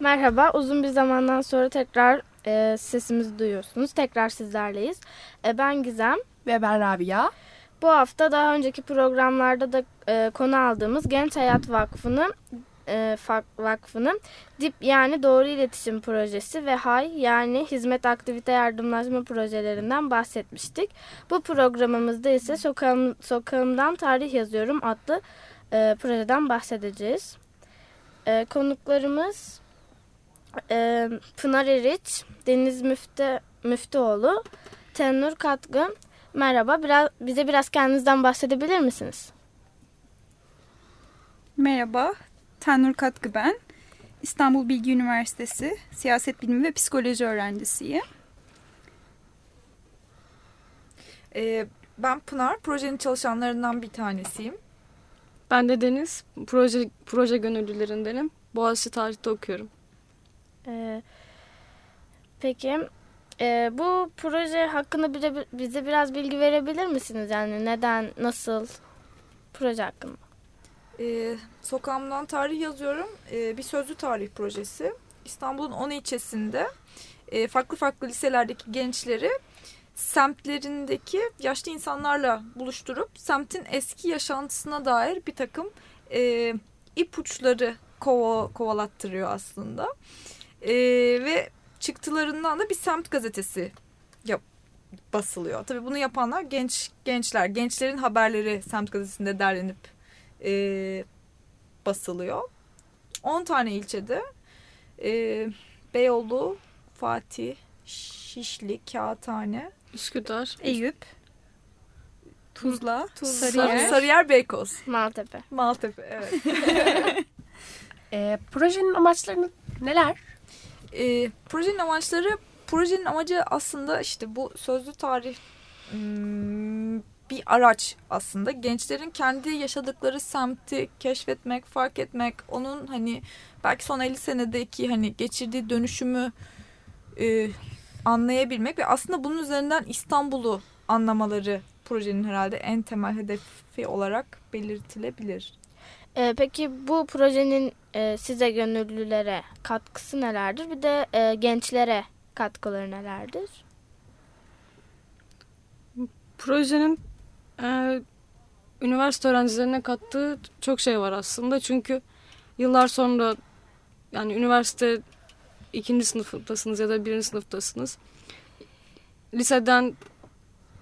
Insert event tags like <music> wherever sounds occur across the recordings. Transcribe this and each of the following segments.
Merhaba, uzun bir zamandan sonra tekrar e, sesimizi duyuyorsunuz. Tekrar sizlerleyiz. E, ben Gizem. Ve ben Rabia. Bu hafta daha önceki programlarda da e, konu aldığımız Genç Hayat Vakfı'nın e, Vakfı'nın DİP yani Doğru İletişim Projesi ve HAY yani Hizmet Aktivite Yardımlaşma Projelerinden bahsetmiştik. Bu programımızda ise Sokağım, Sokağımdan Tarih Yazıyorum adlı e, projeden bahsedeceğiz. E, konuklarımız e, Pınar Eriç, Deniz Müftü, Müftüoğlu, Tenur Katkı. Merhaba, biraz, bize biraz kendinizden bahsedebilir misiniz? Merhaba, Tenur Katkı ben. İstanbul Bilgi Üniversitesi Siyaset Bilimi ve Psikoloji öğrencisiyim. Ee, ben Pınar, projenin çalışanlarından bir tanesiyim. Ben de Deniz, proje proje gönüllülerindenim. Boğaziçi Tarih'te okuyorum. Ee, peki, e, bu proje hakkında bize, bize biraz bilgi verebilir misiniz? Yani neden, nasıl, proje hakkında? Ee, sokağımdan tarih yazıyorum. Ee, bir sözlü tarih projesi. İstanbul'un 10 ilçesinde e, farklı farklı liselerdeki gençleri semtlerindeki yaşlı insanlarla buluşturup semtin eski yaşantısına dair bir takım e, ipuçları kova, kovalattırıyor aslında. E, ve çıktılarından da bir semt gazetesi yap, basılıyor. Tabii bunu yapanlar genç gençler. Gençlerin haberleri semt gazetesinde derlenip e, basılıyor. 10 tane ilçede e, Beyoğlu, Fatih, Şişli, Kağıthane, Üsküdar, Eyüp, Tuzla, Tuzla, Sarıyer, Sarıyer Beykoz. Maltepe. Maltepe evet. <laughs> e, projenin amaçları neler? E, projenin amaçları, projenin amacı aslında işte bu sözlü tarih hmm, bir araç aslında. Gençlerin kendi yaşadıkları semti keşfetmek, fark etmek, onun hani belki son 50 senedeki hani geçirdiği dönüşümü e, anlayabilmek ve aslında bunun üzerinden İstanbul'u anlamaları projenin herhalde en temel hedefi olarak belirtilebilir. Ee, peki bu projenin e, size gönüllülere katkısı nelerdir? Bir de e, gençlere katkıları nelerdir? Projenin e, üniversite öğrencilerine kattığı çok şey var aslında. Çünkü yıllar sonra yani üniversite ikinci sınıftasınız ya da birinci sınıftasınız. Liseden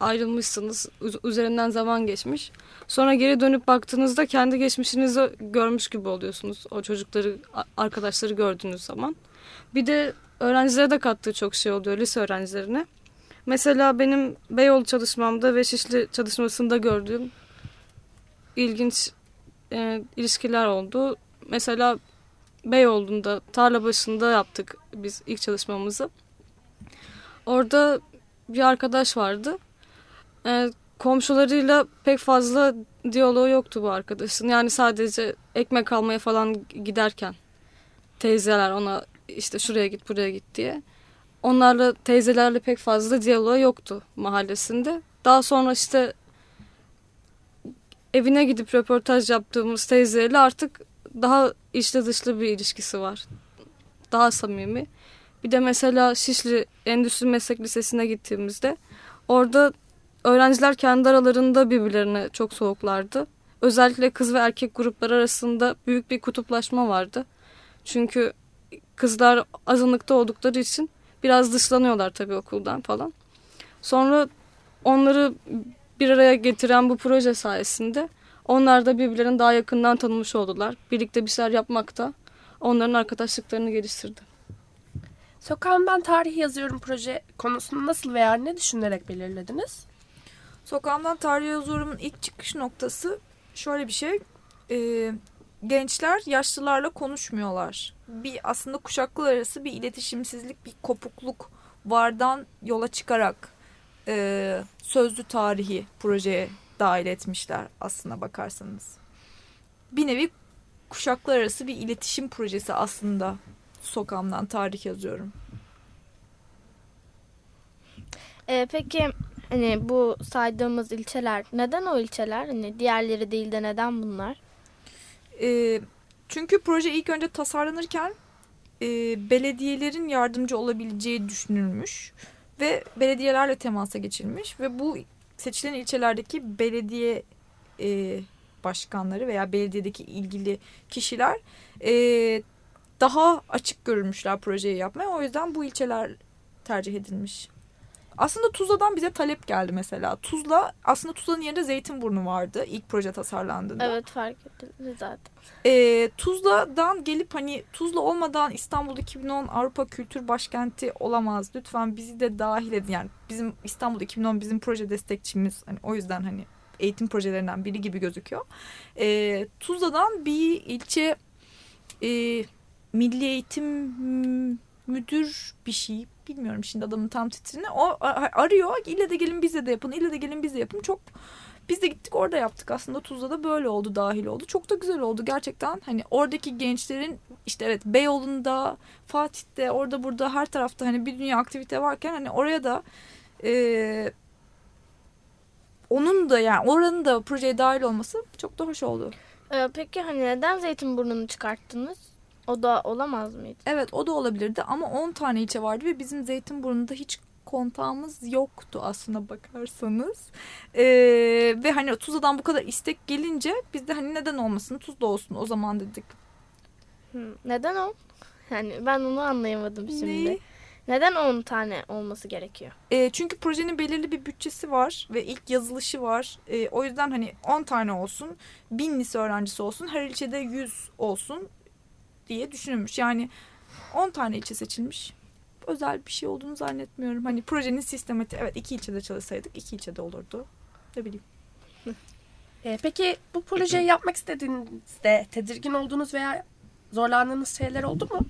ayrılmışsınız. Üzerinden zaman geçmiş. Sonra geri dönüp baktığınızda kendi geçmişinizi görmüş gibi oluyorsunuz. O çocukları, arkadaşları gördüğünüz zaman. Bir de öğrencilere de kattığı çok şey oluyor lise öğrencilerine. Mesela benim Beyoğlu çalışmamda ve Şişli çalışmasında gördüğüm ilginç e, ilişkiler oldu. Mesela Beyoğlu'nda tarla başında yaptık biz ilk çalışmamızı. Orada bir arkadaş vardı. E, komşularıyla pek fazla diyaloğu yoktu bu arkadaşın. Yani sadece ekmek almaya falan giderken teyzeler ona işte şuraya git buraya git diye. Onlarla teyzelerle pek fazla diyaloğu yoktu mahallesinde. Daha sonra işte evine gidip röportaj yaptığımız teyzeyle artık daha içli dışlı bir ilişkisi var. Daha samimi. Bir de mesela Şişli Endüstri Meslek Lisesi'ne gittiğimizde orada öğrenciler kendi aralarında birbirlerine çok soğuklardı. Özellikle kız ve erkek gruplar arasında büyük bir kutuplaşma vardı. Çünkü kızlar azınlıkta oldukları için biraz dışlanıyorlar tabii okuldan falan. Sonra onları bir araya getiren bu proje sayesinde onlar da birbirlerini daha yakından tanımış oldular. Birlikte bir şeyler yapmak da onların arkadaşlıklarını geliştirdi. Sokağımdan tarih yazıyorum proje konusunu nasıl veya ne düşünerek belirlediniz? Sokağımdan tarih yazıyorumun ilk çıkış noktası şöyle bir şey. E, gençler yaşlılarla konuşmuyorlar. Bir aslında kuşaklar arası bir iletişimsizlik, bir kopukluk vardan yola çıkarak e, sözlü tarihi projeye dahil etmişler aslına bakarsanız. Bir nevi kuşaklar arası bir iletişim projesi aslında sokağımdan tarih yazıyorum. Ee, peki hani bu saydığımız ilçeler neden o ilçeler? Hani diğerleri değil de neden bunlar? E, çünkü proje ilk önce tasarlanırken e, belediyelerin yardımcı olabileceği düşünülmüş ve belediyelerle temasa geçilmiş ve bu seçilen ilçelerdeki belediye e, başkanları veya belediyedeki ilgili kişiler e, daha açık görülmüşler projeyi yapmaya. O yüzden bu ilçeler tercih edilmiş. Aslında Tuzla'dan bize talep geldi mesela. Tuzla aslında Tuzla'nın yerinde Zeytinburnu vardı ilk proje tasarlandığında. Evet fark ettim zaten. Ee, Tuzla'dan gelip hani Tuzla olmadan İstanbul 2010 Avrupa Kültür Başkenti olamaz. Lütfen bizi de dahil edin. Yani bizim İstanbul 2010 bizim proje destekçimiz. Hani o yüzden hani eğitim projelerinden biri gibi gözüküyor. Ee, Tuzla'dan bir ilçe e, milli eğitim müdür bir şey bilmiyorum şimdi adamın tam titrini. O arıyor ille de gelin bize de yapın ille de gelin bize yapın. Çok biz de gittik orada yaptık. Aslında Tuzla'da böyle oldu dahil oldu. Çok da güzel oldu gerçekten. Hani oradaki gençlerin işte evet Beyoğlu'nda Fatih'te orada burada her tarafta hani bir dünya aktivite varken hani oraya da e, onun da yani oranın da projeye dahil olması çok da hoş oldu. Ee, peki hani neden Zeytinburnu'nu çıkarttınız? O da olamaz mıydı? Evet o da olabilirdi ama 10 tane ilçe vardı ve bizim Zeytinburnu'nda hiç kontağımız yoktu aslında bakarsanız. Ee, ve hani Tuzla'dan bu kadar istek gelince biz de hani neden olmasın Tuzla olsun o zaman dedik. Neden o? Yani ben onu anlayamadım şimdi. Ne? Neden 10 tane olması gerekiyor? E, çünkü projenin belirli bir bütçesi var ve ilk yazılışı var. E, o yüzden hani 10 tane olsun, 1000 lise öğrencisi olsun, her ilçede 100 olsun diye düşünülmüş. Yani 10 tane ilçe seçilmiş. Özel bir şey olduğunu zannetmiyorum. Hani projenin sistematiği evet iki ilçede çalışsaydık iki ilçede olurdu. Ne bileyim. E, peki bu projeyi yapmak istediğinizde tedirgin olduğunuz veya zorlandığınız şeyler oldu mu?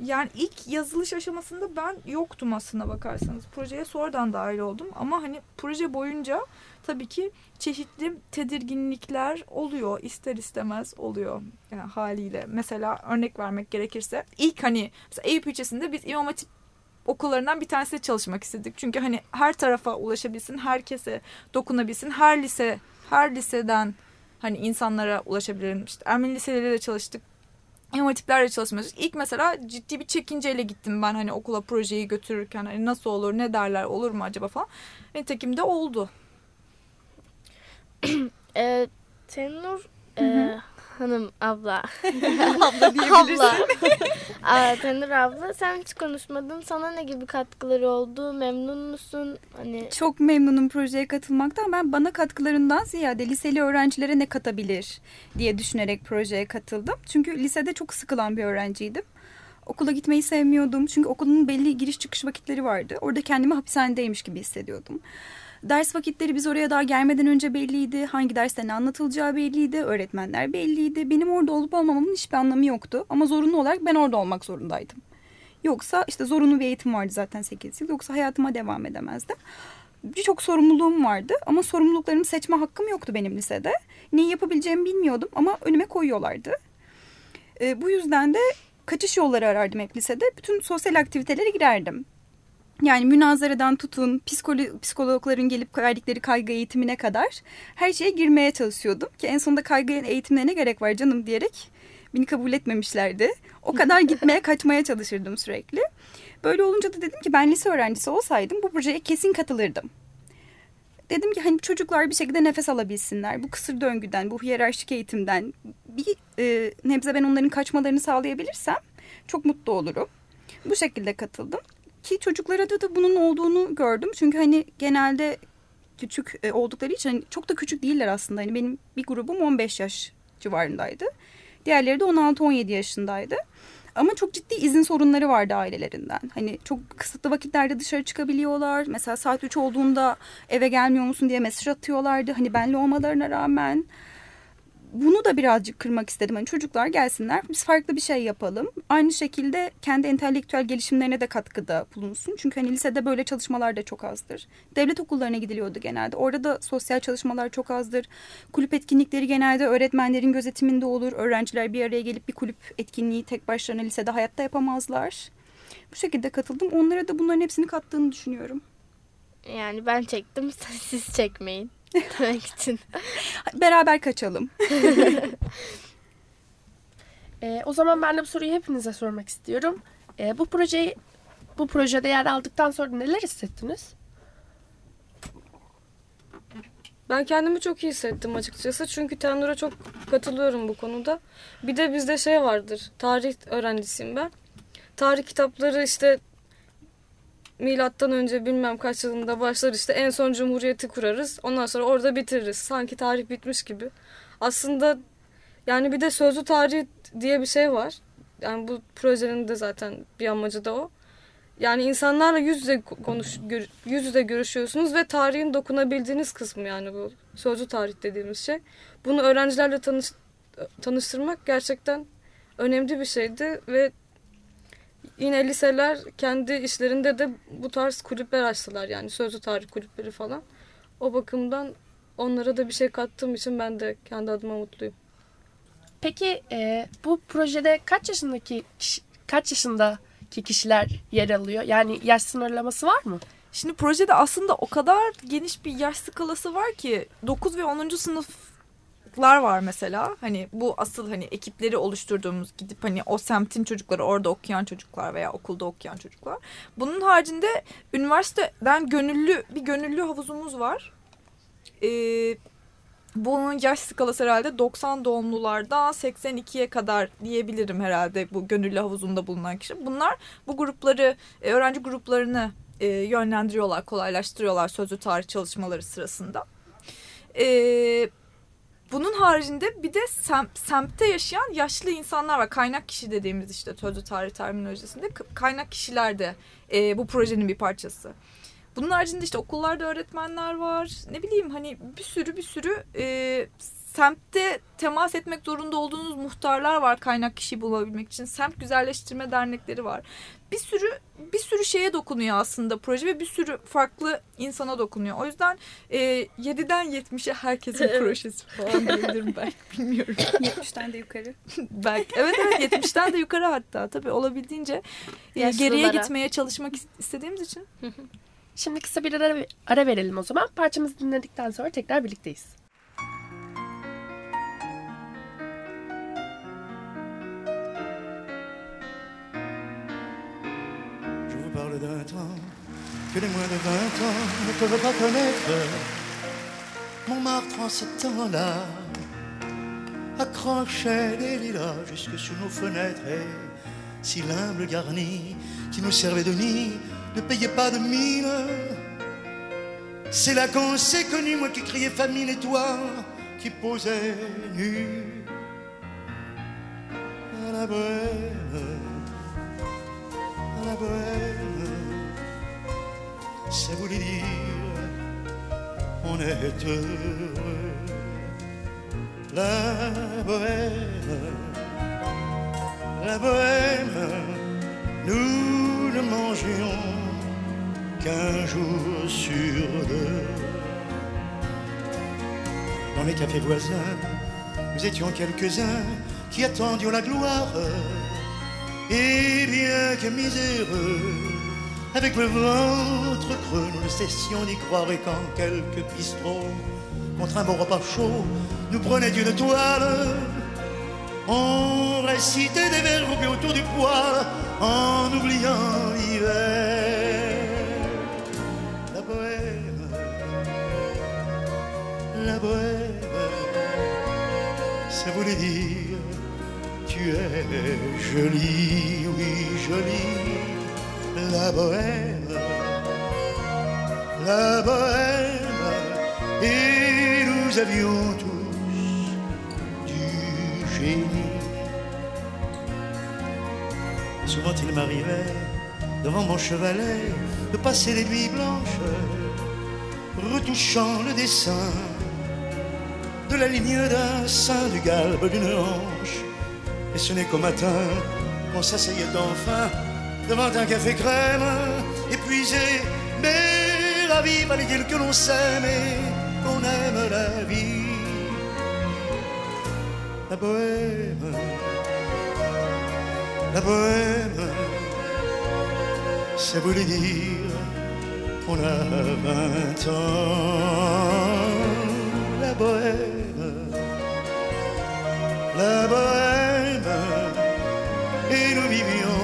Yani ilk yazılış aşamasında ben yoktum aslında bakarsanız. Projeye sonradan dahil oldum ama hani proje boyunca tabii ki çeşitli tedirginlikler oluyor. ister istemez oluyor yani haliyle. Mesela örnek vermek gerekirse ilk hani mesela Eyüp ilçesinde biz İmam Hatip okullarından bir tanesinde çalışmak istedik. Çünkü hani her tarafa ulaşabilsin, herkese dokunabilsin, her lise, her liseden hani insanlara ulaşabilirim. İşte Ermeni liseleriyle çalıştık. İmam hatiplerle çalışmıyoruz. İlk mesela ciddi bir çekinceyle gittim ben hani okula projeyi götürürken hani nasıl olur, ne derler, olur mu acaba falan. Nitekim de oldu. e, Tenur e, hanım abla. <laughs> abla diyebilirsin. abla. Aa, Tenur abla sen hiç konuşmadın. Sana ne gibi katkıları oldu? Memnun musun? Hani Çok memnunum projeye katılmaktan. Ben bana katkılarından ziyade liseli öğrencilere ne katabilir diye düşünerek projeye katıldım. Çünkü lisede çok sıkılan bir öğrenciydim. Okula gitmeyi sevmiyordum. Çünkü okulun belli giriş çıkış vakitleri vardı. Orada kendimi hapishanedeymiş gibi hissediyordum. Ders vakitleri biz oraya daha gelmeden önce belliydi. Hangi derste ne anlatılacağı belliydi. Öğretmenler belliydi. Benim orada olup olmamamın hiçbir anlamı yoktu. Ama zorunlu olarak ben orada olmak zorundaydım. Yoksa işte zorunlu bir eğitim vardı zaten 8 yıl. Yoksa hayatıma devam edemezdim. Birçok sorumluluğum vardı ama sorumluluklarımı seçme hakkım yoktu benim lisede. Neyi yapabileceğimi bilmiyordum ama önüme koyuyorlardı. E, bu yüzden de kaçış yolları arardım hep lisede. Bütün sosyal aktivitelere girerdim. Yani münazaradan tutun, psikolo psikologların gelip verdikleri kaygı eğitimine kadar her şeye girmeye çalışıyordum. Ki en sonunda kaygı eğitimine ne gerek var canım diyerek beni kabul etmemişlerdi. O kadar <laughs> gitmeye kaçmaya çalışırdım sürekli. Böyle olunca da dedim ki ben lise öğrencisi olsaydım bu projeye kesin katılırdım. Dedim ki hani çocuklar bir şekilde nefes alabilsinler. Bu kısır döngüden, bu hiyerarşik eğitimden bir e, nebze ben onların kaçmalarını sağlayabilirsem çok mutlu olurum. Bu şekilde katıldım. Ki çocuklara da, da bunun olduğunu gördüm. Çünkü hani genelde küçük e, oldukları için hani çok da küçük değiller aslında. Hani benim bir grubum 15 yaş civarındaydı. Diğerleri de 16-17 yaşındaydı. Ama çok ciddi izin sorunları vardı ailelerinden. Hani çok kısıtlı vakitlerde dışarı çıkabiliyorlar. Mesela saat 3 olduğunda eve gelmiyor musun diye mesaj atıyorlardı. Hani benle olmalarına rağmen bunu da birazcık kırmak istedim. Hani çocuklar gelsinler biz farklı bir şey yapalım. Aynı şekilde kendi entelektüel gelişimlerine de katkıda bulunsun. Çünkü hani lisede böyle çalışmalar da çok azdır. Devlet okullarına gidiliyordu genelde. Orada da sosyal çalışmalar çok azdır. Kulüp etkinlikleri genelde öğretmenlerin gözetiminde olur. Öğrenciler bir araya gelip bir kulüp etkinliği tek başlarına lisede hayatta yapamazlar. Bu şekilde katıldım. Onlara da bunların hepsini kattığını düşünüyorum. Yani ben çektim <laughs> siz çekmeyin. Demek <laughs> için. Beraber kaçalım. <laughs> Ee, o zaman ben de bu soruyu hepinize sormak istiyorum. Ee, bu projeyi bu projede yer aldıktan sonra neler hissettiniz? Ben kendimi çok iyi hissettim açıkçası. Çünkü Tenur'a çok katılıyorum bu konuda. Bir de bizde şey vardır. Tarih öğrencisiyim ben. Tarih kitapları işte milattan önce bilmem kaç yılında başlar işte en son cumhuriyeti kurarız. Ondan sonra orada bitiririz. Sanki tarih bitmiş gibi. Aslında yani bir de sözlü tarih diye bir şey var. Yani bu projenin de zaten bir amacı da o. Yani insanlarla yüz yüze konuş, gör, yüz yüze görüşüyorsunuz ve tarihin dokunabildiğiniz kısmı yani bu sözlü tarih dediğimiz şey. Bunu öğrencilerle tanış, tanıştırmak gerçekten önemli bir şeydi ve yine liseler kendi işlerinde de bu tarz kulüpler açtılar yani sözlü tarih kulüpleri falan. O bakımdan onlara da bir şey kattığım için ben de kendi adıma mutluyum. Peki e, bu projede kaç yaşındaki kişi, kaç yaşındaki kişiler yer alıyor? Yani yaş sınırlaması var mı? Şimdi projede aslında o kadar geniş bir yaş skalası var ki 9 ve 10. sınıflar var mesela. Hani bu asıl hani ekipleri oluşturduğumuz gidip hani o semtin çocukları orada okuyan çocuklar veya okulda okuyan çocuklar. Bunun haricinde üniversiteden gönüllü bir gönüllü havuzumuz var. Ee, bunun yaş skalası herhalde 90 doğumlulardan 82'ye kadar diyebilirim herhalde bu gönüllü havuzunda bulunan kişi. Bunlar bu grupları, e, öğrenci gruplarını e, yönlendiriyorlar, kolaylaştırıyorlar sözlü tarih çalışmaları sırasında. E, bunun haricinde bir de sem, semtte yaşayan yaşlı insanlar var. Kaynak kişi dediğimiz işte sözlü tarih terminolojisinde kaynak kişiler de e, bu projenin bir parçası. Bunun haricinde işte okullarda öğretmenler var. Ne bileyim hani bir sürü bir sürü e, semtte temas etmek zorunda olduğunuz muhtarlar var kaynak kişi bulabilmek için. Semt güzelleştirme dernekleri var. Bir sürü bir sürü şeye dokunuyor aslında proje ve bir sürü farklı insana dokunuyor. O yüzden e, 7'den 70'e herkesin <laughs> projesi falan diyebilirim belki <laughs> bilmiyorum. 70'ten de yukarı. <laughs> belki evet evet 70'ten de yukarı hatta tabii olabildiğince e, geriye gitmeye çalışmak istediğimiz için. Şimdi kısa bir ara, ara verelim o zaman. Parçamızı dinledikten sonra tekrar birlikteyiz. D'un temps que les moins de 20 ans ne peuvent pas connaître. Montmartre en ce temps-là accrochait des lilas jusque sous nos fenêtres et si l'humble garni qui nous servait de nid ne payait pas de mine. C'est là qu'on s'est connu, moi qui criais famine et toi qui posais nu. À la bohème, à la bohème, ça voulait dire on est heureux. La bohème, la bohème, nous ne mangions qu'un jour sur deux. Dans les cafés voisins, nous étions quelques-uns qui attendions la gloire. Et bien que miséreux, avec le ventre creux, nous ne cessions d'y croire et quand quelques bistrots, contre un bon repas chaud, nous prenaient une toile. On récitait des vers groupés autour du poêle en oubliant l'hiver. La bohème, la bohème, ça voulait dire tu es jolie, oui jolie, la bohème, la bohème, et nous avions tous du génie. Souvent il m'arrivait devant mon chevalet de passer les nuits blanches, retouchant le dessin de la ligne d'un sein, du galbe d'une hanche. Et ce n'est qu'au matin qu'on s'asseyait enfin devant un café crème, épuisé, mais ravi, fallait-il que l'on s'aime et qu'on aime la vie. La bohème, la bohème, ça voulait dire on a vingt ans. La bohème, la bohème, et nous vivions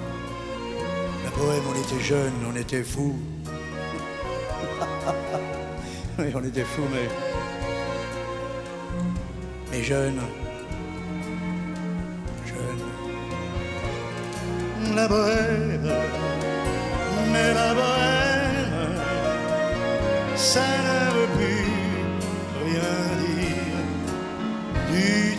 La bohème, on était jeunes, on était fous. <laughs> oui, on était fous, mais. Mais jeunes. Jeunes. La bohème. Mais la bohème. Ça ne veut plus rien dire du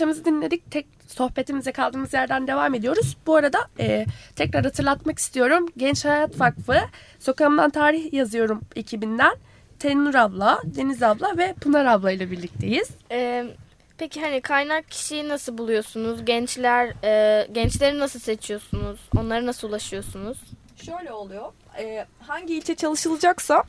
Parçamızı dinledik. Tek sohbetimize kaldığımız yerden devam ediyoruz. Bu arada e, tekrar hatırlatmak istiyorum. Genç Hayat Vakfı Sokağımdan Tarih Yazıyorum ekibinden Tenur abla, Deniz abla ve Pınar abla ile birlikteyiz. Ee, peki hani kaynak kişiyi nasıl buluyorsunuz? Gençler e, gençleri nasıl seçiyorsunuz? Onlara nasıl ulaşıyorsunuz? Şöyle oluyor. e, hangi ilçe çalışılacaksa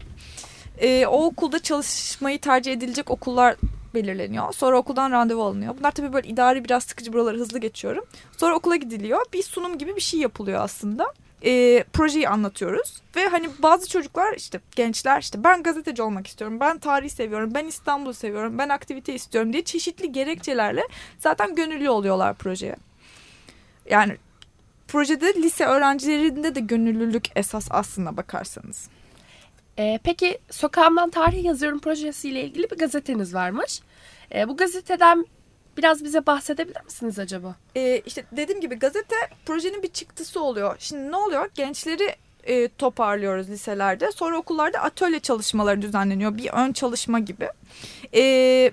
e, o okulda çalışmayı tercih edilecek okullar belirleniyor. Sonra okuldan randevu alınıyor. Bunlar tabii böyle idari biraz sıkıcı buraları hızlı geçiyorum. Sonra okula gidiliyor. Bir sunum gibi bir şey yapılıyor aslında. E, projeyi anlatıyoruz ve hani bazı çocuklar işte gençler işte ben gazeteci olmak istiyorum, ben tarih seviyorum, ben İstanbul'u seviyorum, ben aktivite istiyorum diye çeşitli gerekçelerle zaten gönüllü oluyorlar projeye. Yani projede lise öğrencilerinde de gönüllülük esas aslına bakarsanız. E, peki Sokağımdan Tarih Yazıyorum projesiyle ilgili bir gazeteniz varmış. E, bu gazeteden biraz bize bahsedebilir misiniz acaba? Ee, işte dediğim gibi gazete projenin bir çıktısı oluyor. Şimdi ne oluyor? Gençleri e, toparlıyoruz liselerde. Sonra okullarda atölye çalışmaları düzenleniyor. Bir ön çalışma gibi. Ee,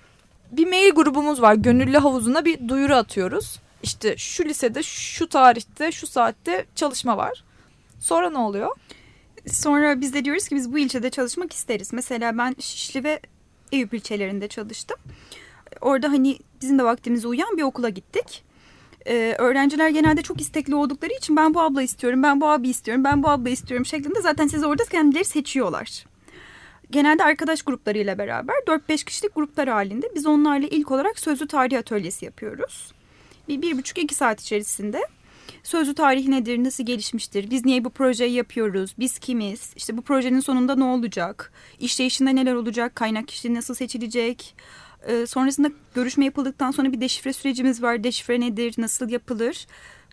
bir mail grubumuz var. Gönüllü havuzuna bir duyuru atıyoruz. İşte şu lisede şu tarihte şu saatte çalışma var. Sonra ne oluyor? Sonra biz de diyoruz ki biz bu ilçede çalışmak isteriz. Mesela ben Şişli ve Eyüp ilçelerinde çalıştım. Orada hani bizim de vaktimize uyan bir okula gittik. Ee, öğrenciler genelde çok istekli oldukları için ben bu abla istiyorum, ben bu abi istiyorum, ben bu abla istiyorum şeklinde zaten sizi orada kendileri seçiyorlar. Genelde arkadaş gruplarıyla beraber 4-5 kişilik gruplar halinde biz onlarla ilk olarak sözlü tarih atölyesi yapıyoruz. Bir, bir buçuk iki saat içerisinde sözlü tarih nedir, nasıl gelişmiştir, biz niye bu projeyi yapıyoruz, biz kimiz, işte bu projenin sonunda ne olacak, işleyişinde neler olacak, kaynak kişiliği nasıl seçilecek, ee, sonrasında görüşme yapıldıktan sonra bir deşifre sürecimiz var, deşifre nedir, nasıl yapılır,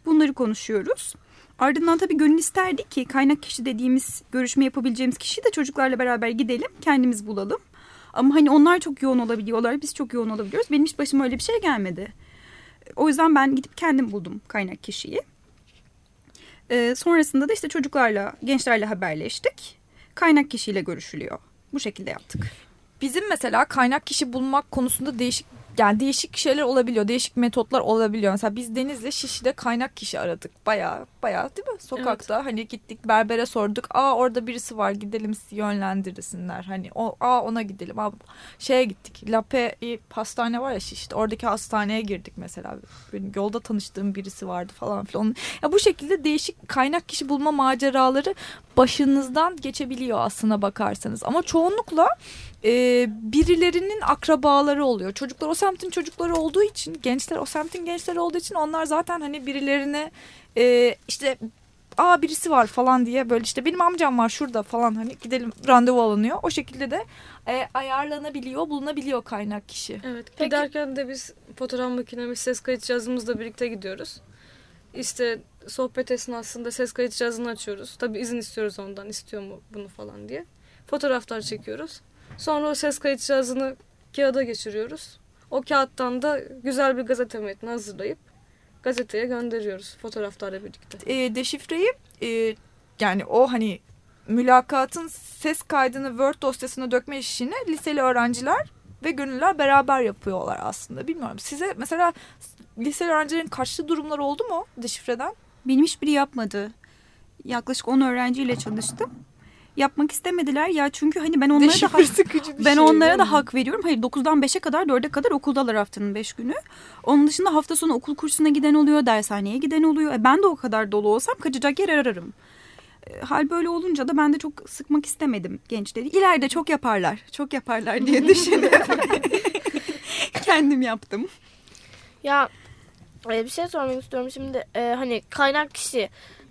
bunları konuşuyoruz. Ardından tabii gönül isterdi ki kaynak kişi dediğimiz görüşme yapabileceğimiz kişi de çocuklarla beraber gidelim, kendimiz bulalım. Ama hani onlar çok yoğun olabiliyorlar, biz çok yoğun olabiliyoruz. Benim hiç başıma öyle bir şey gelmedi. O yüzden ben gidip kendim buldum kaynak kişiyi. Ee, sonrasında da işte çocuklarla, gençlerle haberleştik. Kaynak kişiyle görüşülüyor. Bu şekilde yaptık. Bizim mesela kaynak kişi bulmak konusunda değişik yani değişik şeyler olabiliyor. Değişik metotlar olabiliyor. Mesela biz Deniz'le Şişli'de kaynak kişi aradık. Baya baya değil mi? Sokakta hani gittik berbere sorduk. Aa orada birisi var gidelim sizi yönlendirsinler. Hani o aa ona gidelim. Aa, şeye gittik. Lape hastane var ya Şişli'de. Oradaki hastaneye girdik mesela. Benim yolda tanıştığım birisi vardı falan filan. Ya bu şekilde değişik kaynak kişi bulma maceraları başınızdan geçebiliyor aslına bakarsanız. Ama çoğunlukla e, birilerinin akrabaları oluyor. Çocuklar o semtin çocukları olduğu için, gençler o semtin gençleri olduğu için onlar zaten hani birilerine e, işte aa birisi var falan diye böyle işte benim amcam var şurada falan hani gidelim randevu alınıyor. O şekilde de e, ayarlanabiliyor, bulunabiliyor kaynak kişi. Evet. Peki- Giderken de biz fotoğraf makinemiz, ses kayıt cihazımızla birlikte gidiyoruz. İşte sohbet esnasında ses kayıt cihazını açıyoruz. Tabii izin istiyoruz ondan istiyor mu bunu falan diye. Fotoğraflar çekiyoruz. Sonra o ses kayıt cihazını kağıda geçiriyoruz. O kağıttan da güzel bir gazete metni hazırlayıp gazeteye gönderiyoruz fotoğraflarla birlikte. E, deşifreyi e, yani o hani mülakatın ses kaydını Word dosyasına dökme işini liseli öğrenciler ve gönüllüler beraber yapıyorlar aslında. Bilmiyorum size mesela liseli öğrencilerin kaçtığı durumlar oldu mu deşifreden? Benim hiçbiri yapmadı. Yaklaşık 10 öğrenciyle çalıştım. Yapmak istemediler ya çünkü hani ben onlara da hak, ben şey, onlara da hak veriyorum. Hayır 9'dan 5'e kadar 4'e kadar okuldalar haftanın 5 günü. Onun dışında hafta sonu okul kursuna giden oluyor, dershaneye giden oluyor. E ben de o kadar dolu olsam kaçacak yer ararım. E, Hal böyle olunca da ben de çok sıkmak istemedim gençleri. İleride çok yaparlar, çok yaparlar diye <laughs> düşünüp kendim yaptım. Ya e, bir şey sormak istiyorum şimdi e, hani kaynak kişi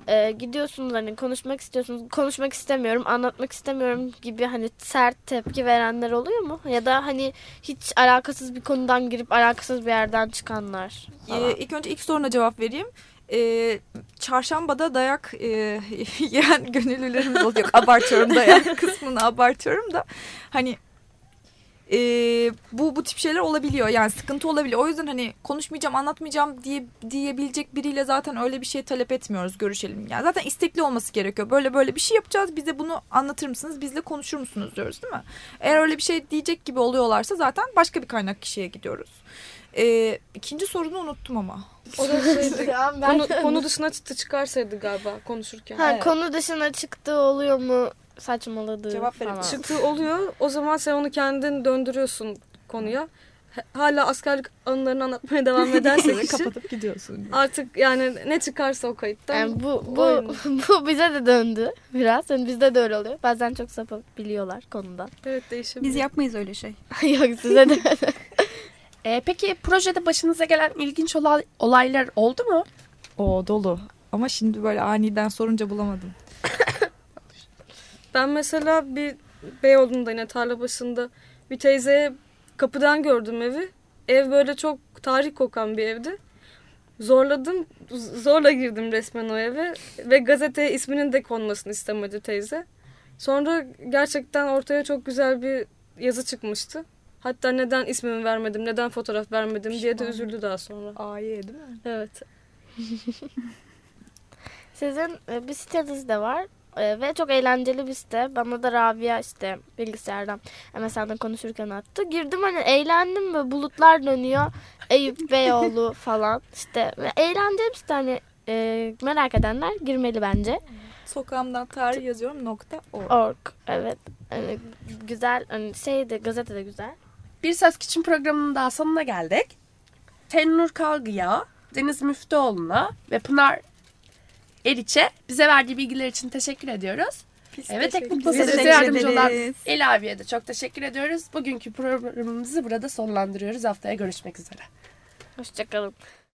e, gidiyorsunuz hani konuşmak istiyorsunuz konuşmak istemiyorum anlatmak istemiyorum gibi hani sert tepki verenler oluyor mu ya da hani hiç alakasız bir konudan girip alakasız bir yerden çıkanlar falan. Ee, ilk önce ilk soruna cevap vereyim. Ee, çarşambada dayak e, <laughs> yiyen gönüllülerimiz. Yok <laughs> abartıyorum dayak kısmını abartıyorum da. Hani e, bu bu tip şeyler olabiliyor. Yani sıkıntı olabiliyor. O yüzden hani konuşmayacağım, anlatmayacağım diye diyebilecek biriyle zaten öyle bir şey talep etmiyoruz. Görüşelim. Yani zaten istekli olması gerekiyor. Böyle böyle bir şey yapacağız. Bize bunu anlatır mısınız? Bizle konuşur musunuz diyoruz değil mi? Eğer öyle bir şey diyecek gibi oluyorlarsa zaten başka bir kaynak kişiye gidiyoruz. Ee, ikinci sorunu unuttum ama. O da <laughs> şeydi, konu, konu dışına çıktı çıkarsaydı galiba konuşurken. ha, Evet. konu dışına çıktığı oluyor mu saçmaladığı Cevap falan. Çıktığı oluyor. O zaman sen onu kendin döndürüyorsun konuya. Hala askerlik anılarını anlatmaya <laughs> devam ederse kişi, kapatıp gidiyorsun. artık yani ne çıkarsa o kayıttan Yani bu bu <laughs> bu bize de döndü biraz. Yani bizde de öyle oluyor. Bazen çok sapabiliyorlar konudan. Evet değişebilir. Biz yapmayız öyle şey. <laughs> Yok size de. Ee, peki projede başınıza gelen ilginç olay, olaylar oldu mu? O dolu. Ama şimdi böyle aniden sorunca bulamadım. Ben mesela bir Beyoğlu'nda yine tarla başında bir teyzeye kapıdan gördüm evi. Ev böyle çok tarih kokan bir evdi. Zorladım, zorla girdim resmen o eve ve gazeteye isminin de konmasını istemedi teyze. Sonra gerçekten ortaya çok güzel bir yazı çıkmıştı. Hatta neden ismimi vermedim, neden fotoğraf vermedim diye de üzüldü daha sonra. Aye değil mi? Evet. <laughs> Sizin e, bir siteniz de var. E, ve çok eğlenceli bir site. Bana da Rabia işte bilgisayardan MSN'den konuşurken attı. Girdim hani eğlendim ve bulutlar dönüyor. Eyüp Beyoğlu falan. İşte ve eğlenceli bir site hani e, merak edenler girmeli bence. Sokağımdan tarih yazıyorum nokta org. Org evet. Hani güzel hani şey de gazete de güzel. Bir Söz Kitchen programının daha sonuna geldik. Tennur Kalgı'ya, Deniz Müftüoğlu'na ve Pınar Eriç'e bize verdiği bilgiler için teşekkür ediyoruz. Evet teknik Biz masada yardımcı olan. El abiye de çok teşekkür ediyoruz. Bugünkü programımızı burada sonlandırıyoruz. Haftaya görüşmek üzere. Hoşçakalın.